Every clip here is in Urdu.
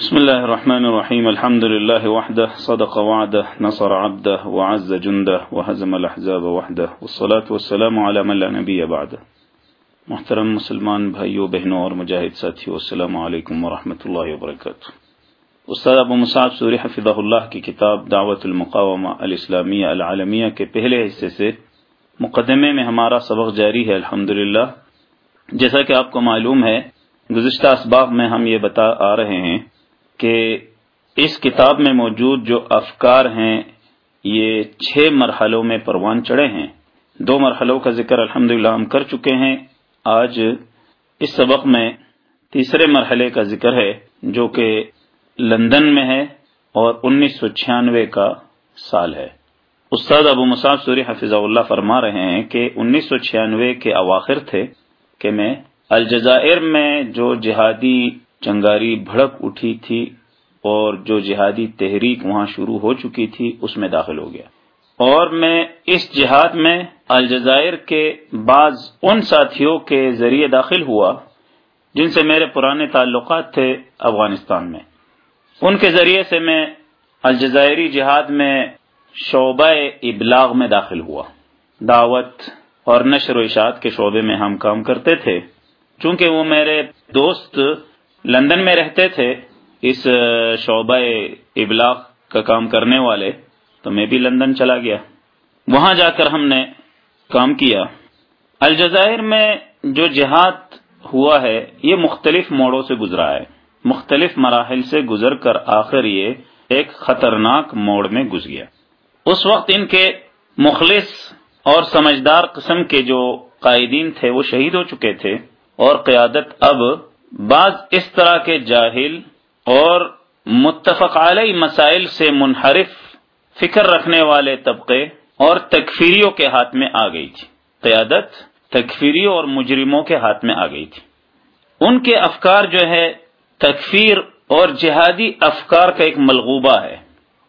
بسم الله الرحمن الرحيم. الحمد لله وحده. صدق وعده، نصر عبده، وعز جنده، وهزم الأحزاب وحده. والصلاة والسلام على من لا نبي بعده. محترم مسلمان بھائیو، بہنوں اور مجاہد ساتھیو، السلام علیکم ورحمۃ اللہ وبرکاتہ. استاد ابو مصعب سوری حفظہ اللہ کی کتاب دعوت المقامہ الاسلامیہ العالمیہ کے پہلے حصے سے مقدمے میں ہمارا سبق جاری ہے الحمد جیسا کہ آپ کو معلوم ہے، گزشتہ اسباق میں ہم یہ بتا آ رہے ہیں کہ اس کتاب میں موجود جو افکار ہیں، یہ چھ مرحلوں میں پروان چڑھے ہیں۔ دو مرحلوں کا ذکر الحمد ہم کر چکے ہیں۔ آج اس سبق میں تیسرے مرحلے کا ذکر ہے، جو کہ لندن میں ہے اور انیس سو چھیانوے کا سال ہے۔ استاد ابو مصعب سوری حفظ اللہ فرما رہے ہیں کہ انیس سو چھیانوے کے اواخر تھے کہ میں الجزائر میں جو جہادی چنگاری بھڑک اٹھی تھی اور جو جہادی تحریک وہاں شروع ہو چکی تھی، اس میں داخل ہو گیا۔ اور میں اس جہاد میں الجزائر کے بعض ان ساتھیوں کے ذریعے داخل ہوا جن سے میرے پرانے تعلقات تھے افغانستان میں۔ ان کے ذریعے سے میں الجزائری جہاد میں شعبہ ابلاغ میں داخل ہوا۔ دعوت اور نشر و اشاعت کے شعبے میں ہم کام کرتے تھے۔ چونکہ وہ میرے دوست لندن میں رہتے تھے، اس شعبہ ابلاغ کا کام کرنے والے، تو میں بھی لندن چلا گیا۔ وہاں جا کر ہم نے کام کیا۔ الجزائر میں جو جہاد ہوا ہے، یہ مختلف موڑوں سے گزرا ہے۔ مختلف مراحل سے گزر کر آخر یہ ایک خطرناک موڑ میں گز گیا۔ اس وقت ان کے مخلص اور سمجھدار قسم کے جو قائدین تھے، وہ شہید ہو چکے تھے اور قیادت اب بعض اس طرح کے جاہل اور متفق علیہ مسائل سے منحرف فکر رکھنے والے طبقے اور تکفیریوں کے ہاتھ میں آ گئی تھی۔ قیادت تکفیریوں اور مجرموں کے ہاتھ میں آ گئی تھی۔ ان کے افکار جو ہے، تکفیر اور جہادی افکار کا ایک ملغوبہ ہے۔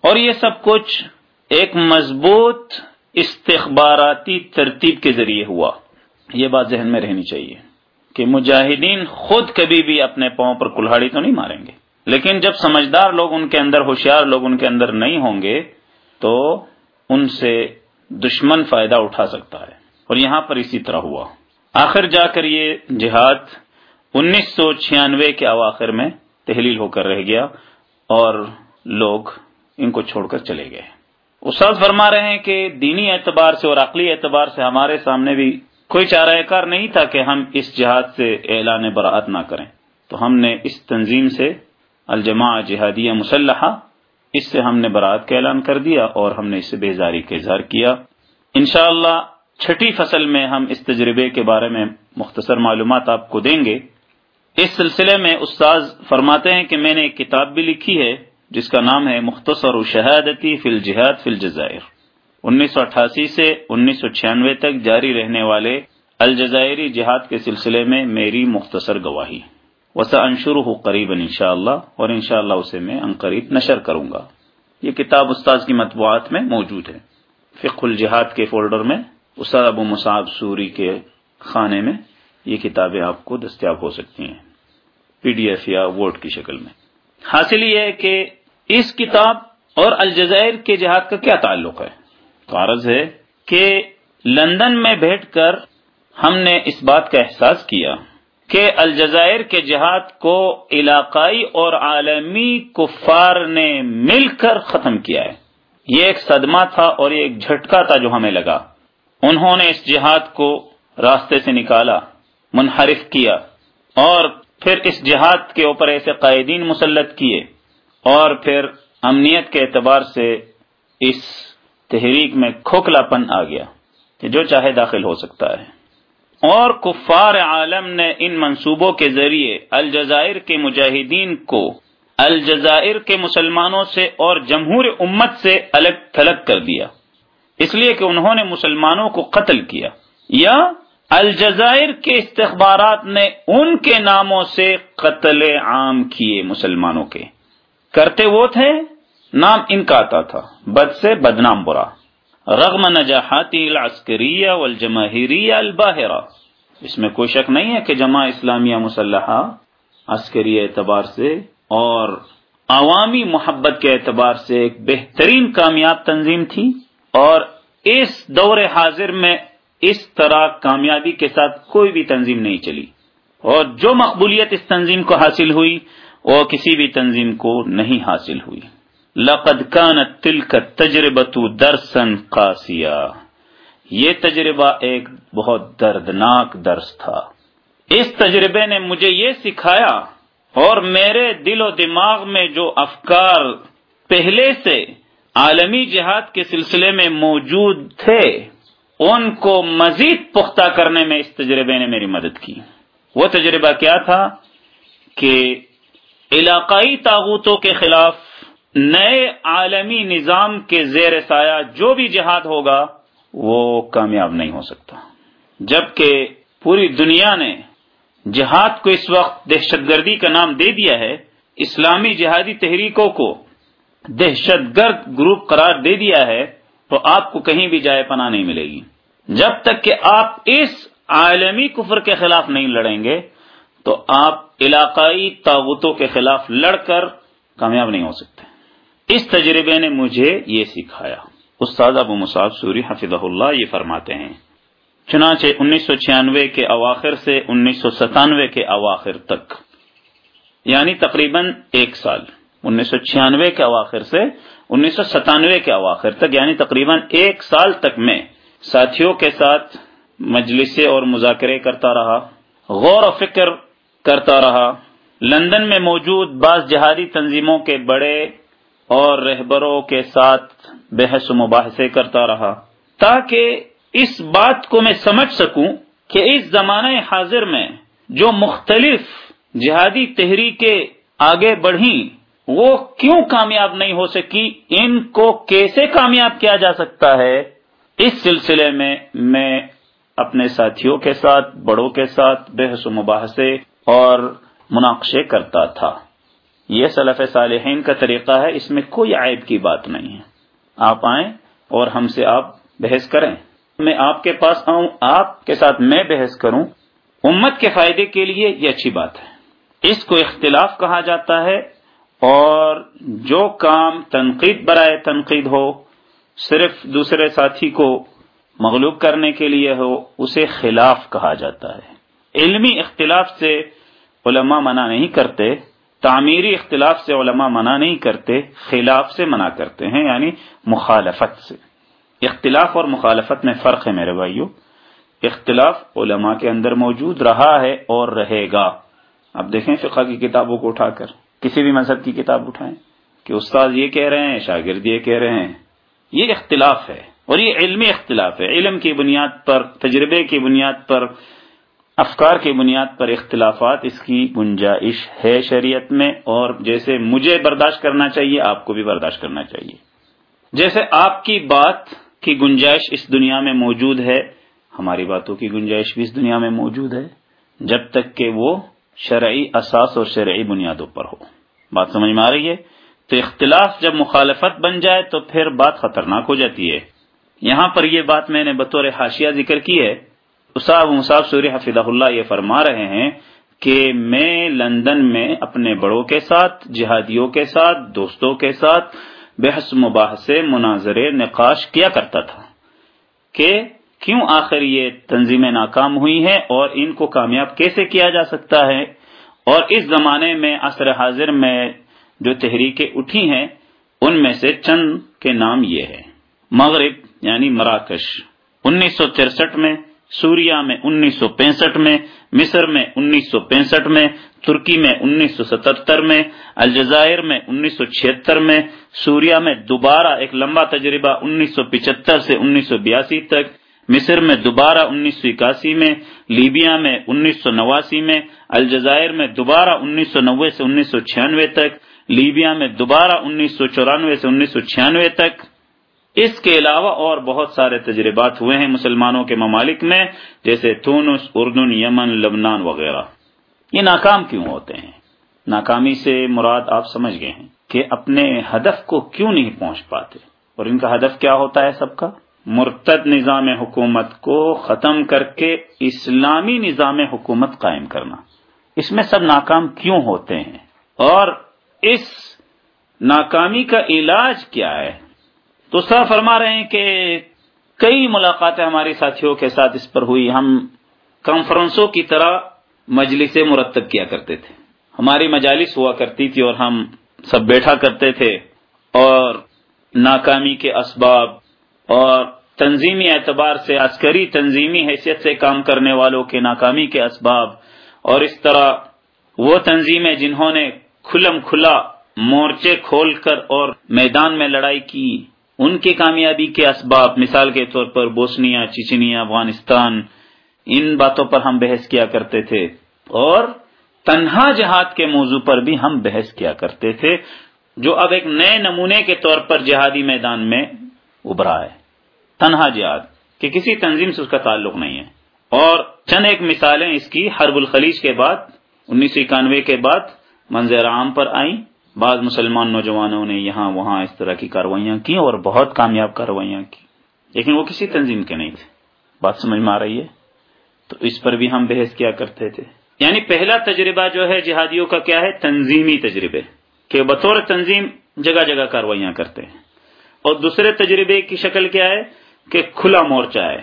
اور یہ سب کچھ ایک مضبوط استخباراتی ترتیب کے ذریعے ہوا۔ یہ بات ذہن میں رہنی چاہیے۔ کہ مجاہدین خود کبھی بھی اپنے پاؤں پر کلہاڑی تو نہیں ماریں گے۔ لیکن جب سمجھدار لوگ ان کے اندر ہوشیار لوگ ان کے اندر نہیں ہوں گے، تو ان سے دشمن فائدہ اٹھا سکتا ہے۔ اور یہاں پر اسی طرح ہوا۔ آخر جا کر یہ جہاد انیس سو چھیانوے کے اواخر میں تحلیل ہو کر رہ گیا اور لوگ ان کو چھوڑ کر چلے گئے۔ استاد فرما رہے ہیں کہ دینی اعتبار سے اور عقلی اعتبار سے ہمارے سامنے بھی کوئی چارہ کار نہیں تھا کہ ہم اس جہاد سے اعلان براعت نہ کریں۔ تو ہم نے اس تنظیم سے الجماع جہادیہ مسلحہ، اس سے ہم نے برات کا اعلان کر دیا اور ہم نے اس سے بیزاری کا اظہار کیا۔ انشاءاللہ اللہ چھٹی فصل میں ہم اس تجربے کے بارے میں مختصر معلومات آپ کو دیں گے۔ اس سلسلے میں استاذ فرماتے ہیں کہ میں نے ایک کتاب بھی لکھی ہے، جس کا نام ہے مختصر شہادتی فی الجہاد فی الجزائر۔ انیس سو اٹھاسی سے انیس سو چھیانوے تک جاری رہنے والے الجزائری جہاد کے سلسلے میں میری مختصر گواہی۔ وسا انشر ہو قریب ان شاء اللہ اور انشاءاللہ اسے میں قریب نشر کروں گا۔ یہ کتاب استاذ کی مطبوعات میں موجود ہے۔ فق الجہاد کے فولڈر میں استاد ابو مصعب سوری کے خانے میں یہ کتابیں آپ کو دستیاب ہو سکتی ہیں۔ پی ڈی ایف یا ووٹ کی شکل میں۔ حاصل یہ ہے کہ اس کتاب اور الجزائر کے جہاد کا کیا تعلق ہے؟ تو عرض ہے کہ لندن میں بیٹھ کر ہم نے اس بات کا احساس کیا کہ الجزائر کے جہاد کو علاقائی اور عالمی کفار نے مل کر ختم کیا ہے۔ یہ ایک صدمہ تھا اور یہ ایک جھٹکا تھا جو ہمیں لگا۔ انہوں نے اس جہاد کو راستے سے نکالا، منحرف کیا اور پھر اس جہاد کے اوپر ایسے قائدین مسلط کیے اور پھر امنیت کے اعتبار سے اس تحریک میں کھوکھلا پن آ گیا کہ جو چاہے داخل ہو سکتا ہے۔ اور کفار عالم نے ان منصوبوں کے ذریعے الجزائر کے مجاہدین کو الجزائر کے مسلمانوں سے اور جمہور امت سے الگ تھلگ کر دیا۔ اس لیے کہ انہوں نے مسلمانوں کو قتل کیا۔ یا الجزائر کے استخبارات نے ان کے ناموں سے قتل عام کیے مسلمانوں کے۔ کرتے وہ تھے نام ان کا آتا تھا۔ بد سے بدنام برا۔ رغم نجاحاتی العسکریہ والجماہیریہ الباہرہ۔ اس میں کوئی شک نہیں ہے کہ جمع اسلامیہ مسلحہ عسکری اعتبار سے اور عوامی محبت کے اعتبار سے ایک بہترین کامیاب تنظیم تھی اور اس دور حاضر میں اس طرح کامیابی کے ساتھ کوئی بھی تنظیم نہیں چلی۔ اور جو مقبولیت اس تنظیم کو حاصل ہوئی، وہ کسی بھی تنظیم کو نہیں حاصل ہوئی۔ لقد كانت تلك التجربه درسا قاسیا یہ تجربہ ایک بہت دردناک درس تھا۔ اس تجربے نے مجھے یہ سکھایا، اور میرے دل و دماغ میں جو افکار پہلے سے عالمی جہاد کے سلسلے میں موجود تھے، ان کو مزید پختہ کرنے میں اس تجربے نے میری مدد کی۔ وہ تجربہ کیا تھا کہ علاقائی تاغوتوں کے خلاف نئے عالمی نظام کے زیر سایہ جو بھی جہاد ہوگا، وہ کامیاب نہیں ہو سکتا۔ جبکہ پوری دنیا نے جہاد کو اس وقت دہشت گردی کا نام دے دیا ہے، اسلامی جہادی تحریکوں کو دہشت گرد گروپ قرار دے دیا ہے، تو آپ کو کہیں بھی جائے پناہ نہیں ملے گی۔ جب تک کہ آپ اس عالمی کفر کے خلاف نہیں لڑیں گے، تو آپ علاقائی طاقتوں کے خلاف لڑ کر کامیاب نہیں ہو سکتے۔ اس تجربے نے مجھے یہ سکھایا۔ استاد ابو مصعب سوری حفظ اللہ یہ فرماتے ہیں، چنانچہ انیس سو چھیانوے کے اواخر سے انیس سو ستانوے کے اواخر تک یعنی تقریباً ایک سال۔ انیس سو چھیانوے کے اواخر سے انیس سو ستانوے کے اواخر تک یعنی تقریباً ایک سال تک میں ساتھیوں کے ساتھ مجلسیں اور مذاکرے کرتا رہا، غور و فکر کرتا رہا۔ لندن میں موجود بعض جہادی تنظیموں کے بڑے اور رہبروں کے ساتھ بحث و مباحثے کرتا رہا۔ تاکہ اس بات کو میں سمجھ سکوں کہ اس زمانہ حاضر میں جو مختلف جہادی تحریکیں آگے بڑھی وہ کیوں کامیاب نہیں ہو سکی؟ ان کو کیسے کامیاب کیا جا سکتا ہے؟ اس سلسلے میں میں اپنے ساتھیوں کے ساتھ، بڑوں کے ساتھ بحث و مباحثے اور مناقشے کرتا تھا۔ یہ سلف صالحین کا طریقہ ہے، اس میں کوئی عائب کی بات نہیں ہے۔ آپ آئیں اور ہم سے آپ بحث کریں۔ میں آپ کے پاس آؤں، آپ کے ساتھ میں بحث کروں۔ امت کے فائدے کے لیے یہ اچھی بات ہے۔ اس کو اختلاف کہا جاتا ہے اور جو کام تنقید برائے تنقید ہو، صرف دوسرے ساتھی کو مغلوب کرنے کے لیے ہو، اسے خلاف کہا جاتا ہے۔ علمی اختلاف سے علماء منع نہیں کرتے۔ تعمیری اختلاف سے علماء منع نہیں کرتے، خلاف سے منع کرتے ہیں یعنی مخالفت سے۔ اختلاف اور مخالفت میں فرق ہے میرے بھائیوں اختلاف علماء کے اندر موجود رہا ہے اور رہے گا۔ اب دیکھیں فقہ کی کتابوں کو اٹھا کر۔ کسی بھی مذہب کی کتاب اٹھائیں کہ استاد یہ کہہ رہے ہیں، شاگرد یہ کہہ رہے ہیں۔ یہ اختلاف ہے اور یہ علمی اختلاف ہے۔ علم کی بنیاد پر، تجربے کی بنیاد پر افکار کی بنیاد پر اختلافات اس کی گنجائش ہے شریعت میں اور جیسے مجھے برداشت کرنا چاہیے، آپ کو بھی برداشت کرنا چاہیے۔ جیسے آپ کی بات کی گنجائش اس دنیا میں موجود ہے، ہماری باتوں کی گنجائش بھی اس دنیا میں موجود ہے، جب تک کہ وہ شرعی اساس اور شرعی بنیادوں پر ہو۔ بات سمجھ میں آ رہی ہے؟ تو اختلاف جب مخالفت بن جائے تو پھر بات خطرناک ہو جاتی ہے۔ یہاں پر یہ بات میں نے بطور حاشیہ ذکر کی ہے اصاب مصعب سوری حفظ اللہ یہ فرما رہے ہیں کہ میں لندن میں اپنے بڑوں کے ساتھ، جہادیوں کے ساتھ، دوستوں کے ساتھ بحث مباحثے مناظرے، نقاش کیا کرتا تھا کہ کیوں آخر یہ تنظیمیں ناکام ہوئی ہیں اور ان کو کامیاب کیسے کیا جا سکتا ہے؟ اور اس زمانے میں عصر حاضر میں جو تحریکیں اٹھی ہیں، ان میں سے چند کے نام یہ ہے مغرب یعنی مراکش، انیس سو ترسٹھ میں سوریا میں انیس سو پینسٹھ میں مصر میں انیس سو پینسٹھ میں ترکی میں انیس سو ستہتر میں الجزائر میں انیس سو چھہتر میں سوریا میں دوبارہ ایک لمبا تجربہ انیس سو پچہتر سے انیس سو بیاسی تک مصر میں دوبارہ انیس سو اکاسی میں لیبیا میں انیس سو نواسی میں الجزائر میں دوبارہ انیس سو نوے سے انیس سو چھیانوے تک لیبیا میں دوبارہ انیس سو چورانوے سے انیس سو چھیانوے تک اس کے علاوہ اور بہت سارے تجربات ہوئے ہیں مسلمانوں کے ممالک میں، جیسے تونس، اردن، یمن، لبنان وغیرہ۔ یہ ناکام کیوں ہوتے ہیں؟ ناکامی سے مراد آپ سمجھ گئے ہیں کہ اپنے ہدف کو کیوں نہیں پہنچ پاتے؟ اور ان کا ہدف کیا ہوتا ہے سب کا؟ مرتد نظام حکومت کو ختم کر کے اسلامی نظام حکومت قائم کرنا۔ اس میں سب ناکام کیوں ہوتے ہیں؟ اور اس ناکامی کا علاج کیا ہے؟ تو سر فرما رہے ہیں کہ کئی ملاقاتیں ہماری ساتھیوں کے ساتھ اس پر ہوئی۔ ہم کانفرنسوں کی طرح مجلسیں مرتب کیا کرتے تھے۔ ہماری مجالس ہوا کرتی تھی اور ہم سب بیٹھا کرتے تھے اور ناکامی کے اسباب اور تنظیمی اعتبار سے عسکری تنظیمی حیثیت سے کام کرنے والوں کے ناکامی کے اسباب اور اس طرح وہ تنظیمیں جنہوں نے کھلم کھلا مورچے کھول کر اور میدان میں لڑائی کی۔ ان کی کامیابی کے اسباب، مثال کے طور پر بوسنیا چچنیا افغانستان، ان باتوں پر ہم بحث کیا کرتے تھے۔ اور تنہا جہاد کے موضوع پر بھی ہم بحث کیا کرتے تھے، جو اب ایک نئے نمونے کے طور پر جہادی میدان میں ابھرا ہے۔ تنہا جہاد، کہ کسی تنظیم سے اس کا تعلق نہیں ہے۔ اور چند ایک مثالیں اس کی، حرب الخلیج کے بعد، انیس سو اکانوے کے بعد منظر عام پر آئیں۔ بعض مسلمان نوجوانوں نے یہاں وہاں اس طرح کی کاروائیاں کی اور بہت کامیاب کاروائیاں کی لیکن وہ کسی تنظیم کے نہیں تھے۔ بات سمجھ میں آ رہی ہے؟ تو اس پر بھی ہم بحث کیا کرتے تھے۔ یعنی پہلا تجربہ جو ہے جہادیوں کا کیا ہے؟ تنظیمی تجربے۔ کہ بطور تنظیم جگہ جگہ کاروائیاں کرتے ہیں۔ اور دوسرے تجربے کی شکل کیا ہے؟ کہ کھلا مورچہ ہے۔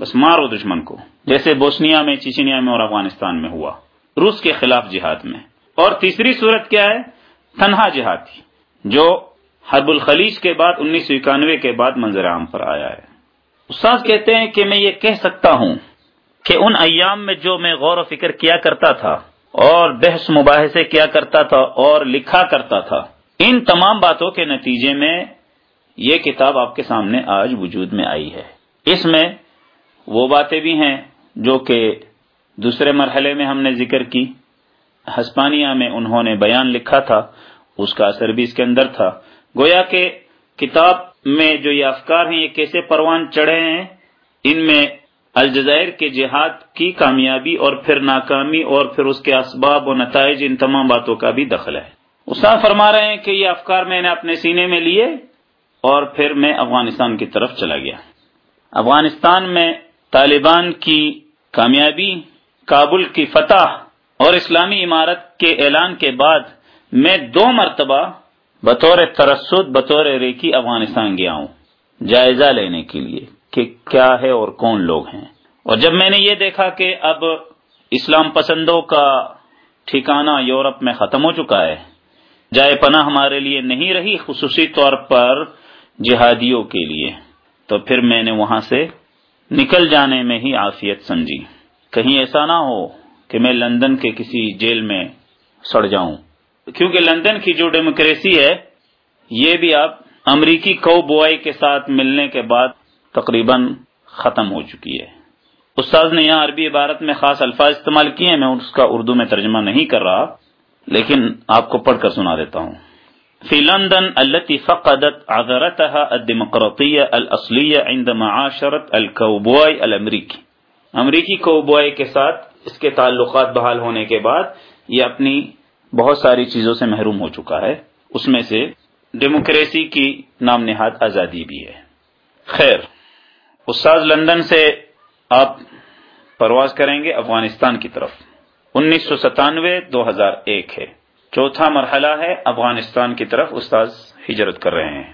بس مارو دشمن کو۔ جیسے بوسنیا میں، چیچنیا میں اور افغانستان میں ہوا۔ روس کے خلاف جہاد میں۔ اور تیسری صورت کیا ہے؟ تنہا جہاد تھی، جو حرب الخلیج کے بعد، انیس سو اکانوے کے بعد منظر عام پر آیا ہے۔ استاد کہتے ہیں کہ میں یہ کہہ سکتا ہوں کہ ان ایام میں جو میں غور و فکر کیا کرتا تھا اور بحث مباحثے کیا کرتا تھا اور لکھا کرتا تھا، ان تمام باتوں کے نتیجے میں یہ کتاب آپ کے سامنے آج وجود میں آئی ہے۔ اس میں وہ باتیں بھی ہیں جو کہ دوسرے مرحلے میں ہم نے ذکر کی۔ ہسپانیہ میں انہوں نے بیان لکھا تھا، اس کا اثر بھی اس کے اندر تھا۔ گویا کہ کتاب میں جو یہ افکار ہیں، یہ کیسے پروان چڑھے ہیں، ان میں الجزائر کے جہاد کی کامیابی اور پھر ناکامی اور پھر اس کے اسباب و نتائج، ان تمام باتوں کا بھی دخل ہے۔ استاد فرما رہے ہیں کہ یہ افکار میں نے اپنے سینے میں لیے اور پھر میں افغانستان کی طرف چلا گیا۔ افغانستان میں طالبان کی کامیابی، کابل کی فتح اور اسلامی عمارت کے اعلان کے بعد میں دو مرتبہ بطور ترسد، بطور ریکی افغانستان گیا ہوں، جائزہ لینے کے لیے کہ کیا ہے اور کون لوگ ہیں۔ اور جب میں نے یہ دیکھا کہ اب اسلام پسندوں کا ٹھکانہ یورپ میں ختم ہو چکا ہے، جائے پناہ ہمارے لیے نہیں رہی خصوصی طور پر جہادیوں کے لیے، تو پھر میں نے وہاں سے نکل جانے میں ہی عافیت سمجھی۔ کہیں ایسا نہ ہو۔ کہ میں لندن کے کسی جیل میں سڑ جاؤں۔ کیونکہ لندن کی جو ڈیموکریسی ہے، یہ بھی آپ امریکی کو بوائی کے ساتھ ملنے کے بعد تقریباً ختم ہو چکی ہے۔ استاذ نے یہاں عربی عبارت میں خاص الفاظ استعمال کیے ہیں، میں اس کا اردو میں ترجمہ نہیں کر رہا، لیکن آپ کو پڑھ کر سنا دیتا ہوں۔ فی لندن التي فقدت عذرتها الديمقراطية الأصلية عند معاشرة الكوبوي الأمريكي امریکی کوبوائے کے ساتھ اس کے تعلقات بحال ہونے کے بعد یہ اپنی بہت ساری چیزوں سے محروم ہو چکا ہے۔ اس میں سے ڈیموکریسی کی نام نہاد آزادی بھی ہے۔ خیر، استاذ لندن سے آپ پرواز کریں گے افغانستان کی طرف۔ انیس سو ستانوے، دو ہزار ایک ہے۔ چوتھا مرحلہ ہے افغانستان کی طرف، استاذ ہجرت کر رہے ہیں۔